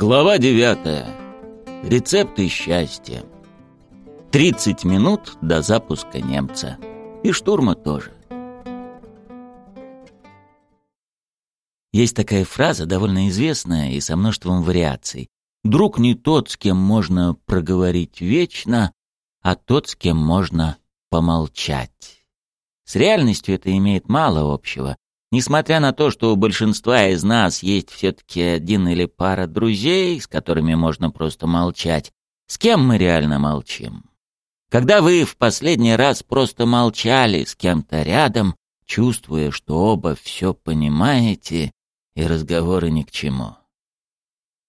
Глава девятая. Рецепты счастья. 30 минут до запуска немца. И штурма тоже. Есть такая фраза, довольно известная и со множеством вариаций. «Друг не тот, с кем можно проговорить вечно, а тот, с кем можно помолчать». С реальностью это имеет мало общего, Несмотря на то, что у большинства из нас есть все-таки один или пара друзей, с которыми можно просто молчать, с кем мы реально молчим? Когда вы в последний раз просто молчали с кем-то рядом, чувствуя, что оба все понимаете, и разговоры ни к чему.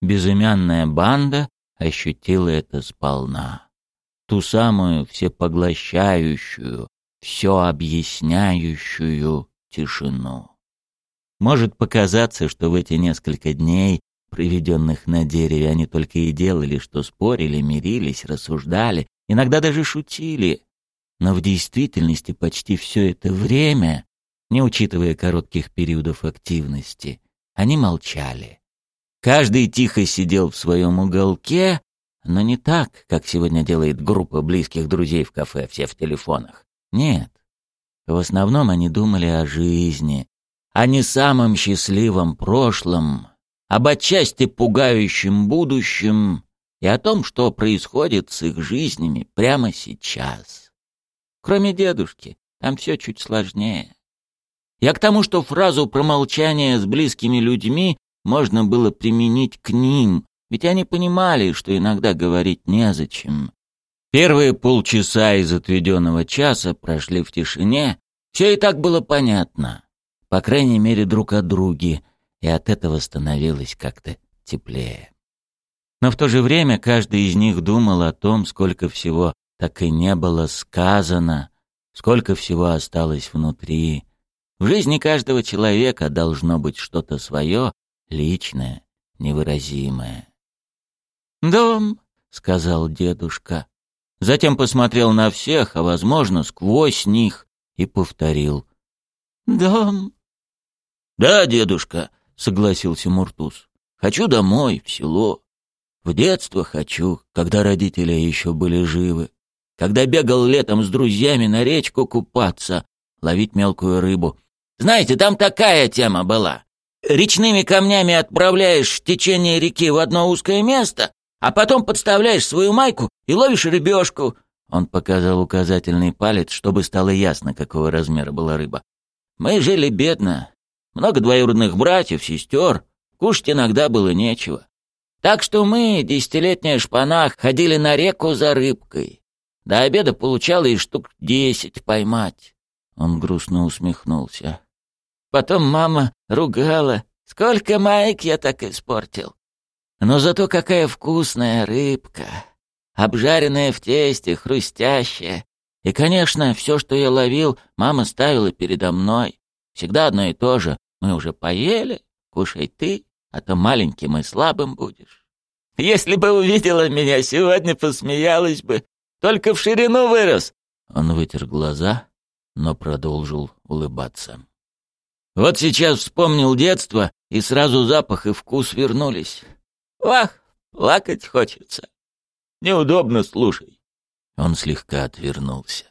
Безымянная банда ощутила это сполна. Ту самую всепоглощающую, все объясняющую тишину. Может показаться, что в эти несколько дней, проведенных на дереве, они только и делали, что спорили, мирились, рассуждали, иногда даже шутили. Но в действительности почти все это время, не учитывая коротких периодов активности, они молчали. Каждый тихо сидел в своем уголке, но не так, как сегодня делает группа близких друзей в кафе, все в телефонах. Нет. В основном они думали о жизни, о не самом счастливом прошлом, об отчасти пугающем будущем и о том, что происходит с их жизнями прямо сейчас. Кроме дедушки, там все чуть сложнее. Я к тому, что фразу про молчание с близкими людьми можно было применить к ним, ведь они понимали, что иногда говорить незачем. Первые полчаса из отведенного часа прошли в тишине, все и так было понятно по крайней мере, друг от друге, и от этого становилось как-то теплее. Но в то же время каждый из них думал о том, сколько всего так и не было сказано, сколько всего осталось внутри. В жизни каждого человека должно быть что-то свое, личное, невыразимое. «Дом», — сказал дедушка. Затем посмотрел на всех, а, возможно, сквозь них, и повторил. «Дом». «Да, дедушка», — согласился Муртуз. «Хочу домой, в село. В детство хочу, когда родители еще были живы. Когда бегал летом с друзьями на речку купаться, ловить мелкую рыбу. Знаете, там такая тема была. Речными камнями отправляешь течение реки в одно узкое место, а потом подставляешь свою майку и ловишь рыбешку». Он показал указательный палец, чтобы стало ясно, какого размера была рыба. «Мы жили бедно, много двоюродных братьев, сестер. Кушать иногда было нечего. Так что мы, десятилетняя шпана, ходили на реку за рыбкой. До обеда получалось штук десять поймать. Он грустно усмехнулся. Потом мама ругала. Сколько маек я так испортил. Но зато какая вкусная рыбка. Обжаренная в тесте, хрустящая. И, конечно, все, что я ловил, мама ставила передо мной. Всегда одно и то же. Мы уже поели, кушай ты, а то маленьким и слабым будешь. Если бы увидела меня сегодня, посмеялась бы. Только в ширину вырос. Он вытер глаза, но продолжил улыбаться. Вот сейчас вспомнил детство, и сразу запах и вкус вернулись. Вах, плакать хочется. Неудобно, слушай. Он слегка отвернулся.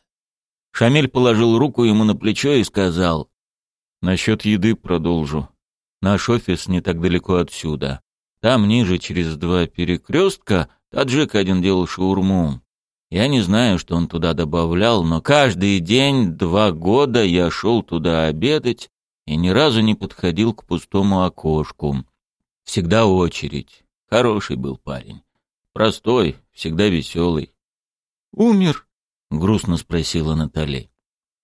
Шамиль положил руку ему на плечо и сказал, Насчет еды продолжу. Наш офис не так далеко отсюда. Там ниже, через два перекрестка, таджик один делал шаурму. Я не знаю, что он туда добавлял, но каждый день два года я шел туда обедать и ни разу не подходил к пустому окошку. Всегда очередь. Хороший был парень. Простой, всегда веселый. «Умер?» — грустно спросила Натали.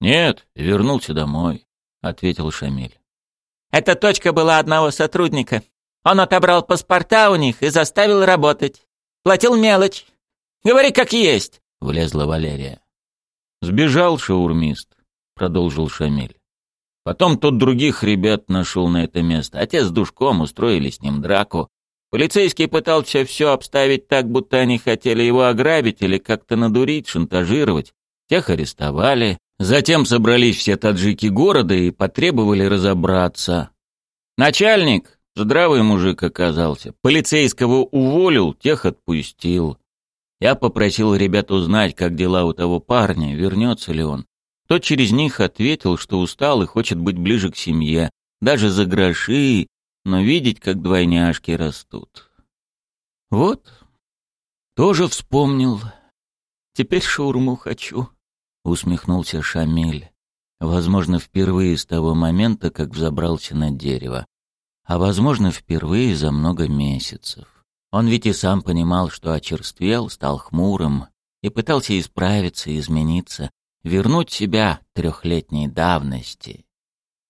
«Нет, вернулся домой ответил Шамиль. Эта точка была одного сотрудника. Он отобрал паспорта у них и заставил работать. Платил мелочь. Говори как есть, влезла Валерия. Сбежал шаурмист, продолжил Шамиль. Потом тот других ребят нашел на это место. Отец с душком устроили с ним драку. Полицейский пытался все обставить так, будто они хотели его ограбить или как-то надурить, шантажировать. Тех арестовали, Затем собрались все таджики города и потребовали разобраться. «Начальник!» Здравый мужик оказался. Полицейского уволил, тех отпустил. Я попросил ребят узнать, как дела у того парня, вернется ли он. Тот через них ответил, что устал и хочет быть ближе к семье, даже за гроши, но видеть, как двойняшки растут. Вот, тоже вспомнил. Теперь шаурму хочу, усмехнулся Шамиль. Возможно, впервые с того момента, как взобрался на дерево. А возможно, впервые за много месяцев. Он ведь и сам понимал, что очерствел, стал хмурым и пытался исправиться измениться, вернуть себя трехлетней давности.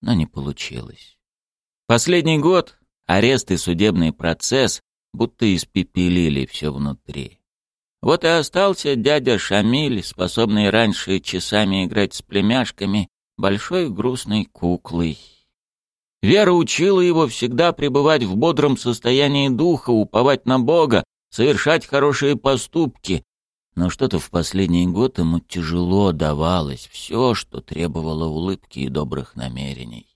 Но не получилось. Последний год — арест и судебный процесс будто испепелили все внутри. Вот и остался дядя Шамиль, способный раньше часами играть с племяшками, большой грустной куклой. Вера учила его всегда пребывать в бодром состоянии духа, уповать на Бога, совершать хорошие поступки. Но что-то в последний год ему тяжело давалось все, что требовало улыбки и добрых намерений.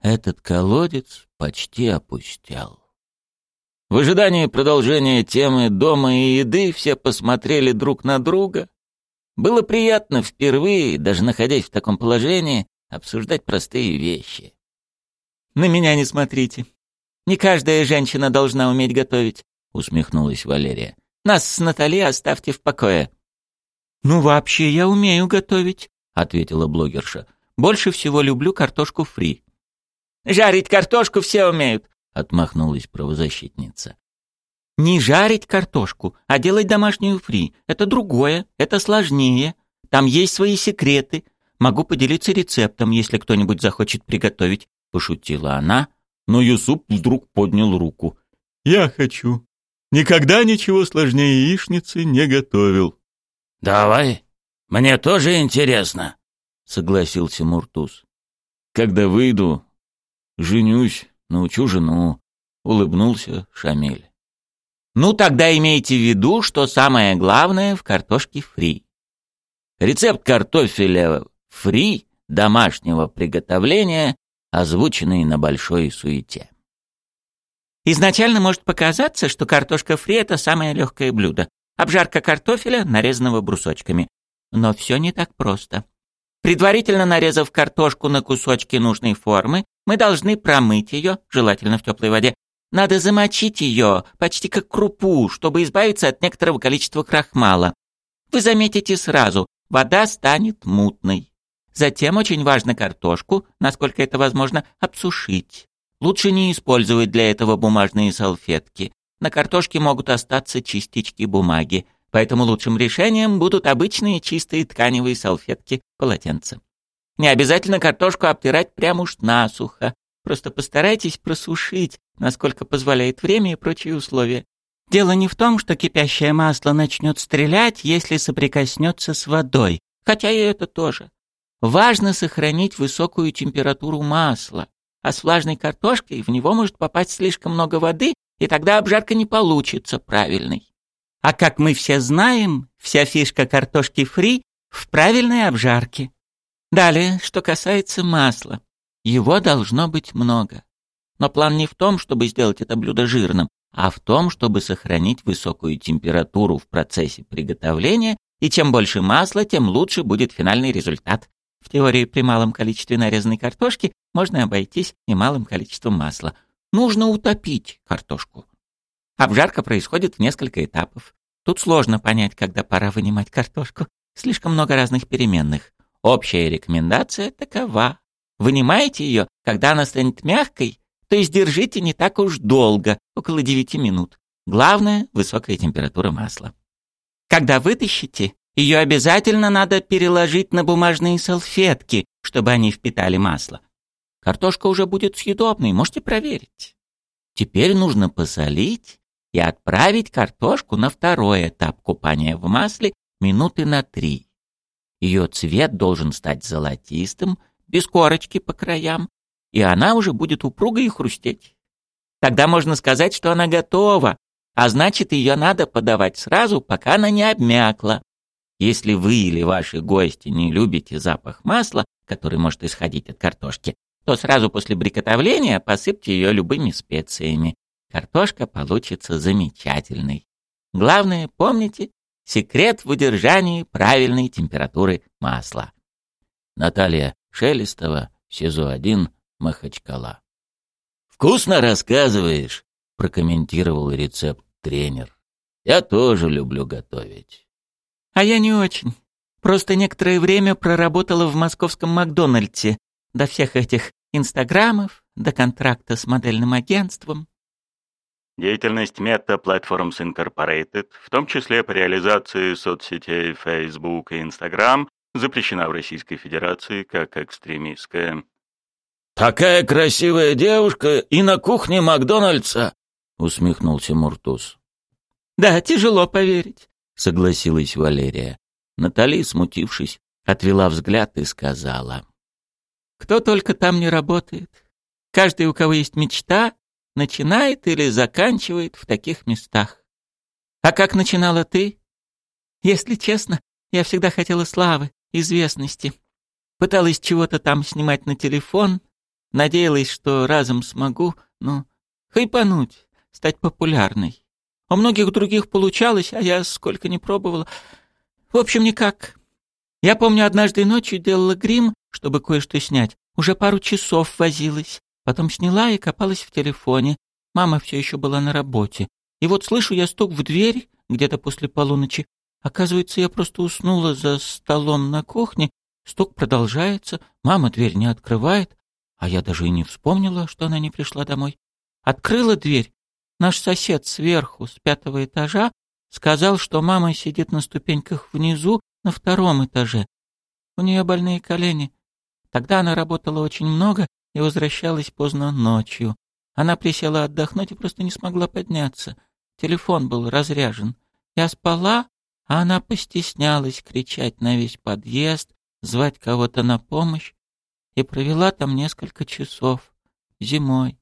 Этот колодец почти опустел. В ожидании продолжения темы дома и еды все посмотрели друг на друга. Было приятно впервые, даже находясь в таком положении, обсуждать простые вещи. На меня не смотрите. Не каждая женщина должна уметь готовить, усмехнулась Валерия. Нас с Натали оставьте в покое. Ну вообще я умею готовить, ответила блогерша. Больше всего люблю картошку фри. Жарить картошку все умеют, отмахнулась правозащитница. Не жарить картошку, а делать домашнюю фри. Это другое, это сложнее. Там есть свои секреты. Могу поделиться рецептом, если кто-нибудь захочет приготовить пошутила она, но Юсуп вдруг поднял руку. «Я хочу. Никогда ничего сложнее яичницы не готовил». «Давай, мне тоже интересно», — согласился Муртуз. «Когда выйду, женюсь, научу жену», — улыбнулся Шамиль. «Ну, тогда имейте в виду, что самое главное в картошке фри. Рецепт картофеля фри домашнего приготовления озвученные на большой суете. Изначально может показаться, что картошка фри – это самое легкое блюдо. Обжарка картофеля, нарезанного брусочками. Но все не так просто. Предварительно нарезав картошку на кусочки нужной формы, мы должны промыть ее, желательно в теплой воде. Надо замочить ее, почти как крупу, чтобы избавиться от некоторого количества крахмала. Вы заметите сразу, вода станет мутной. Затем очень важно картошку, насколько это возможно, обсушить. Лучше не использовать для этого бумажные салфетки. На картошке могут остаться частички бумаги, поэтому лучшим решением будут обычные чистые тканевые салфетки, полотенца. Не обязательно картошку обтирать прямо уж насухо. Просто постарайтесь просушить, насколько позволяет время и прочие условия. Дело не в том, что кипящее масло начнет стрелять, если соприкоснется с водой, хотя и это тоже. Важно сохранить высокую температуру масла, а с влажной картошкой в него может попасть слишком много воды, и тогда обжарка не получится правильной. А как мы все знаем, вся фишка картошки фри в правильной обжарке. Далее, что касается масла. Его должно быть много. Но план не в том, чтобы сделать это блюдо жирным, а в том, чтобы сохранить высокую температуру в процессе приготовления, и чем больше масла, тем лучше будет финальный результат. В теории при малом количестве нарезанной картошки можно обойтись и малым количеством масла. Нужно утопить картошку. Обжарка происходит в несколько этапов. Тут сложно понять, когда пора вынимать картошку. Слишком много разных переменных. Общая рекомендация такова. Вынимайте ее, когда она станет мягкой, то есть держите не так уж долго, около 9 минут. Главное – высокая температура масла. Когда вытащите, ее обязательно надо переложить на бумажные салфетки, чтобы они впитали масло. Картошка уже будет съедобной, можете проверить. Теперь нужно посолить и отправить картошку на второй этап купания в масле минуты на три. Ее цвет должен стать золотистым, без корочки по краям, и она уже будет упругой и хрустеть. Тогда можно сказать, что она готова, а значит, ее надо подавать сразу, пока она не обмякла. Если вы или ваши гости не любите запах масла, который может исходить от картошки, то сразу после приготовления посыпьте ее любыми специями. Картошка получится замечательной. Главное, помните, секрет в удержании правильной температуры масла. Наталья Шелестова, СИЗО-1, Махачкала. «Вкусно рассказываешь», — прокомментировал рецепт тренер. «Я тоже люблю готовить». «А я не очень. Просто некоторое время проработала в московском Макдональдсе. До всех этих инстаграмов, до контракта с модельным агентством. Деятельность Meta Platforms Incorporated, в том числе по реализации соцсетей Facebook и Instagram, запрещена в Российской Федерации как экстремистская. «Такая красивая девушка и на кухне Макдональдса!» — усмехнулся Муртуз. «Да, тяжело поверить», — согласилась Валерия. Натали, смутившись, отвела взгляд и сказала. «Кто только там не работает. Каждый, у кого есть мечта, начинает или заканчивает в таких местах. А как начинала ты? Если честно, я всегда хотела славы, известности. Пыталась чего-то там снимать на телефон, надеялась, что разом смогу, ну, хайпануть, стать популярной. У многих других получалось, а я сколько не пробовала. В общем, никак. Я помню, однажды ночью делала грим, чтобы кое-что снять. Уже пару часов возилась. Потом сняла и копалась в телефоне. Мама все еще была на работе. И вот слышу я стук в дверь где-то после полуночи. Оказывается, я просто уснула за столом на кухне. Стук продолжается, мама дверь не открывает, а я даже и не вспомнила, что она не пришла домой. Открыла дверь. Наш сосед сверху, с пятого этажа, сказал, что мама сидит на ступеньках внизу, на втором этаже. У нее больные колени. Тогда она работала очень много, и возвращалась поздно ночью. Она присела отдохнуть и просто не смогла подняться. Телефон был разряжен. Я спала, а она постеснялась кричать на весь подъезд, звать кого-то на помощь, и провела там несколько часов. Зимой.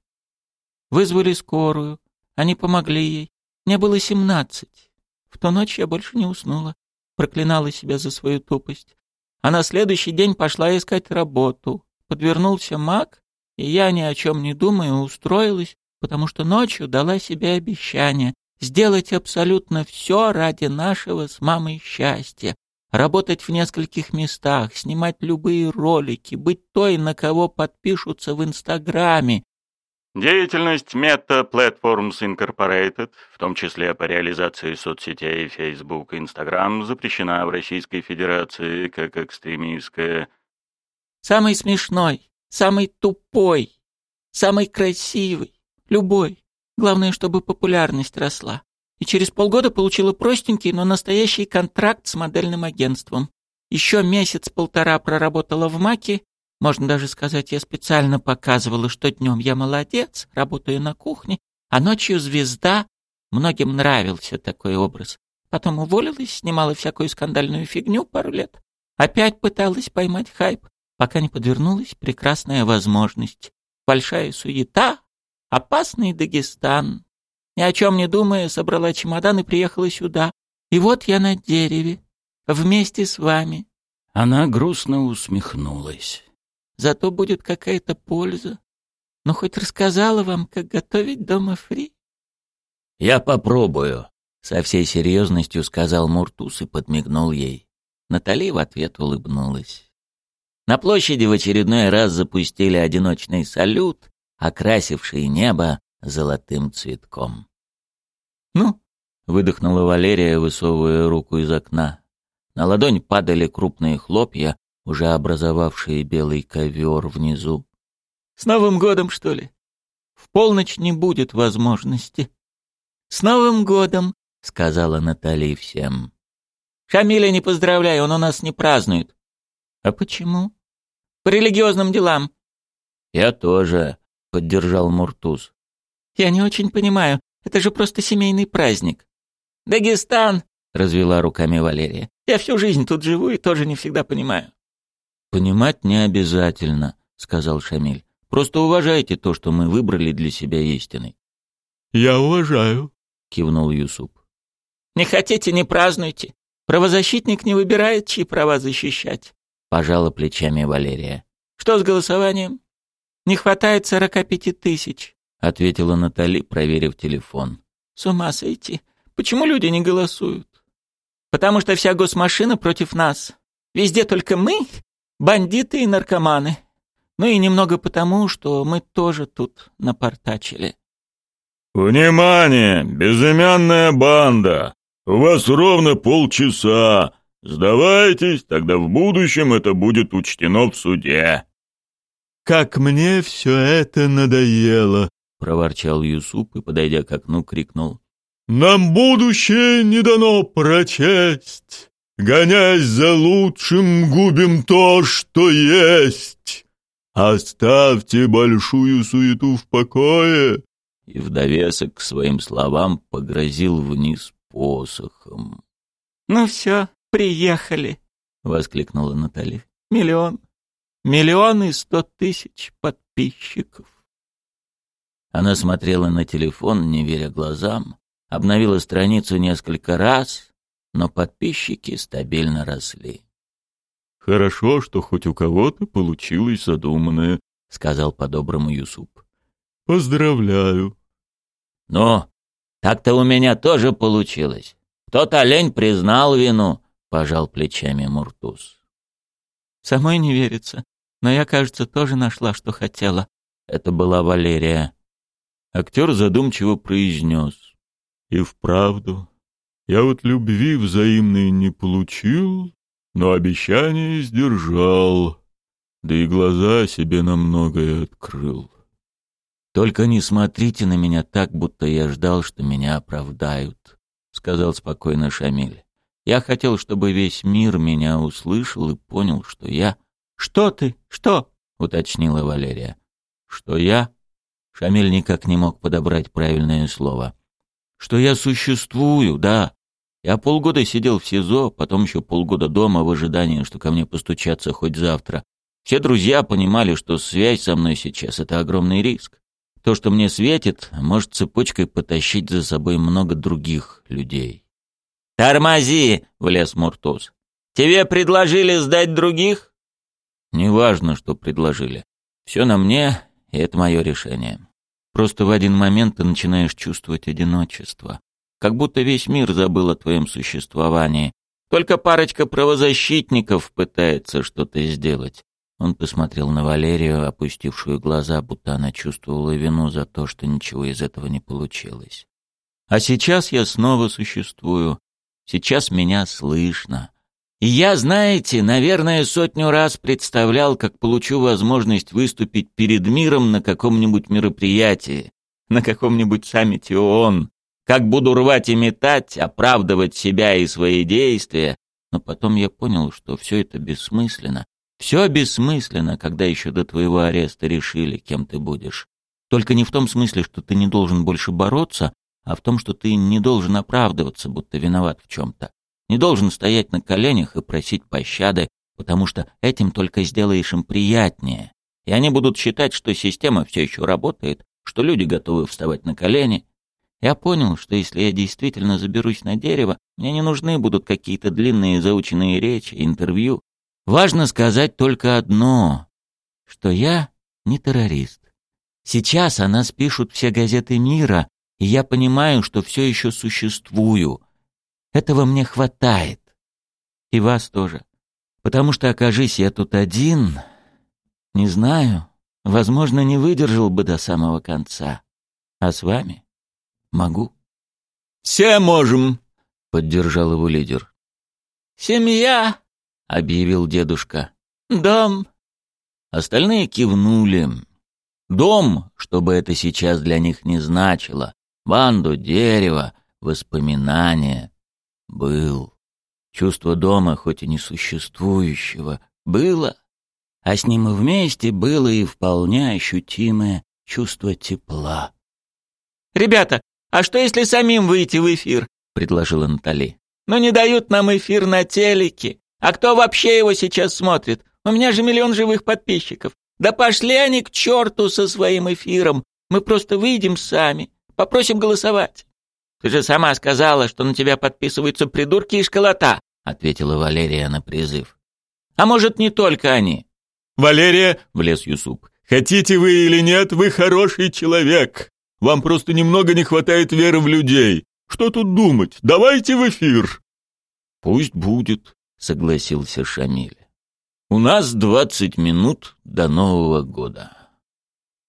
Вызвали скорую. Они помогли ей. Мне было семнадцать. В ту ночь я больше не уснула. Проклинала себя за свою тупость. А на следующий день пошла искать работу. Подвернулся маг, и я ни о чем не думая устроилась, потому что ночью дала себе обещание сделать абсолютно все ради нашего с мамой счастья. Работать в нескольких местах, снимать любые ролики, быть той, на кого подпишутся в Инстаграме. Деятельность Meta Platforms Incorporated, в том числе по реализации соцсетей Facebook и Instagram, запрещена в Российской Федерации как экстремистская. Самый смешной, Самый тупой, самый красивый, любой. Главное, чтобы популярность росла. И через полгода получила простенький, но настоящий контракт с модельным агентством. Еще месяц-полтора проработала в Маке. Можно даже сказать, я специально показывала, что днем я молодец, работаю на кухне, а ночью звезда. Многим нравился такой образ. Потом уволилась, снимала всякую скандальную фигню пару лет. Опять пыталась поймать хайп пока не подвернулась прекрасная возможность. Большая суета, опасный Дагестан. Ни о чем не думая, собрала чемодан и приехала сюда. И вот я на дереве, вместе с вами. Она грустно усмехнулась. Зато будет какая-то польза. Но хоть рассказала вам, как готовить дома фри. «Я попробую», — со всей серьезностью сказал Муртус и подмигнул ей. Натали в ответ улыбнулась. На площади в очередной раз запустили одиночный салют, окрасивший небо золотым цветком. «Ну?» — выдохнула Валерия, высовывая руку из окна. На ладонь падали крупные хлопья, уже образовавшие белый ковер внизу. «С Новым годом, что ли? В полночь не будет возможности». «С Новым годом!» — сказала Натали всем. «Шамиля не поздравляю, он у нас не празднует». «А почему?» «По религиозным делам». «Я тоже», — поддержал Муртуз. «Я не очень понимаю. Это же просто семейный праздник». «Дагестан», — развела руками Валерия. «Я всю жизнь тут живу и тоже не всегда понимаю». «Понимать не обязательно», — сказал Шамиль. «Просто уважайте то, что мы выбрали для себя истиной». «Я уважаю», — кивнул Юсуп. «Не хотите — не празднуйте. Правозащитник не выбирает, чьи права защищать. Пожала плечами Валерия. Что с голосованием? Не хватает сорока пяти тысяч», — ответила Натали, проверив телефон. «С ума сойти. Почему люди не голосуют?» «Потому что вся госмашина против нас. Везде только мы, бандиты и наркоманы. Ну и немного потому, что мы тоже тут напортачили». «Внимание! Безымянная банда! У вас ровно полчаса. Сдавайтесь, тогда в будущем это будет учтено в суде». «Как мне все это надоело!» — проворчал Юсуп и, подойдя к окну, крикнул. «Нам будущее не дано прочесть. Гонясь за лучшим, губим то, что есть. Оставьте большую суету в покое». И в довесок к своим словам погрозил вниз посохом. «Ну все, приехали!» — воскликнула Наталья. «Миллион! Миллион и сто тысяч подписчиков!» Она смотрела на телефон, не веря глазам, обновила страницу несколько раз, но подписчики стабильно росли. «Хорошо, что хоть у кого-то получилось задуманное», — сказал по-доброму Юсуп. «Поздравляю». «Ну, так-то у меня тоже получилось. Тот олень признал вину», — пожал плечами Муртуз. «Самой не верится, но я, кажется, тоже нашла, что хотела». Это была Валерия. Актер задумчиво произнес. «И вправду, я вот любви взаимной не получил, но обещание сдержал, да и глаза себе на многое открыл». «Только не смотрите на меня так, будто я ждал, что меня оправдают», — сказал спокойно Шамиль. «Я хотел, чтобы весь мир меня услышал и понял, что я...» «Что ты? Что?» — уточнила Валерия. «Что я?» Шамиль никак не мог подобрать правильное слово. «Что я существую, да. Я полгода сидел в СИЗО, потом еще полгода дома в ожидании, что ко мне постучаться хоть завтра. Все друзья понимали, что связь со мной сейчас — это огромный риск. То, что мне светит, может цепочкой потащить за собой много других людей. «Тормози!» — влез Муртуз. «Тебе предложили сдать других?» «Неважно, что предложили. Все на мне, и это мое решение. Просто в один момент ты начинаешь чувствовать одиночество. Как будто весь мир забыл о твоем существовании. Только парочка правозащитников пытается что-то сделать. Он посмотрел на Валерию, опустившую глаза, будто она чувствовала вину за то, что ничего из этого не получилось. А сейчас я снова существую. Сейчас меня слышно. И я, знаете, наверное, сотню раз представлял, как получу возможность выступить перед миром на каком-нибудь мероприятии, на каком-нибудь саммите ООН, как буду рвать и метать, оправдывать себя и свои действия. Но потом я понял, что все это бессмысленно, все бессмысленно, когда еще до твоего ареста решили, кем ты будешь. Только не в том смысле, что ты не должен больше бороться, а в том, что ты не должен оправдываться, будто виноват в чем-то. Не должен стоять на коленях и просить пощады, потому что этим только сделаешь им приятнее. И они будут считать, что система все еще работает, что люди готовы вставать на колени. Я понял, что если я действительно заберусь на дерево, мне не нужны будут какие-то длинные заученные речи, интервью. Важно сказать только одно, что я не террорист. Сейчас о нас пишут все газеты мира, и я понимаю, что все еще существую. Этого мне хватает. И вас тоже. Потому что, окажись я тут один, не знаю, возможно, не выдержал бы до самого конца. А с вами могу. «Все можем», — поддержал его лидер. «Семья», — объявил дедушка. «Дом». Остальные кивнули. Дом, чтобы это сейчас для них не значило, банду, дерево, воспоминания. Был. Чувство дома, хоть и несуществующего, было. А с ним и вместе было и вполне ощутимое чувство тепла. «Ребята, а что если самим выйти в эфир?» — предложила Натали. «Но не дают нам эфир на телеке. А кто вообще его сейчас смотрит? У меня же миллион живых подписчиков. Да пошли они к черту со своим эфиром. Мы просто выйдем сами, попросим голосовать. Ты же сама сказала, что на тебя подписываются придурки и школота, ответила Валерия на призыв. А может, не только они? Валерия, влез Юсуп. Хотите вы или нет, вы хороший человек. Вам просто немного не хватает веры в людей. Что тут думать? Давайте в эфир. Пусть будет, согласился Шамиль. У нас двадцать минут до Нового года.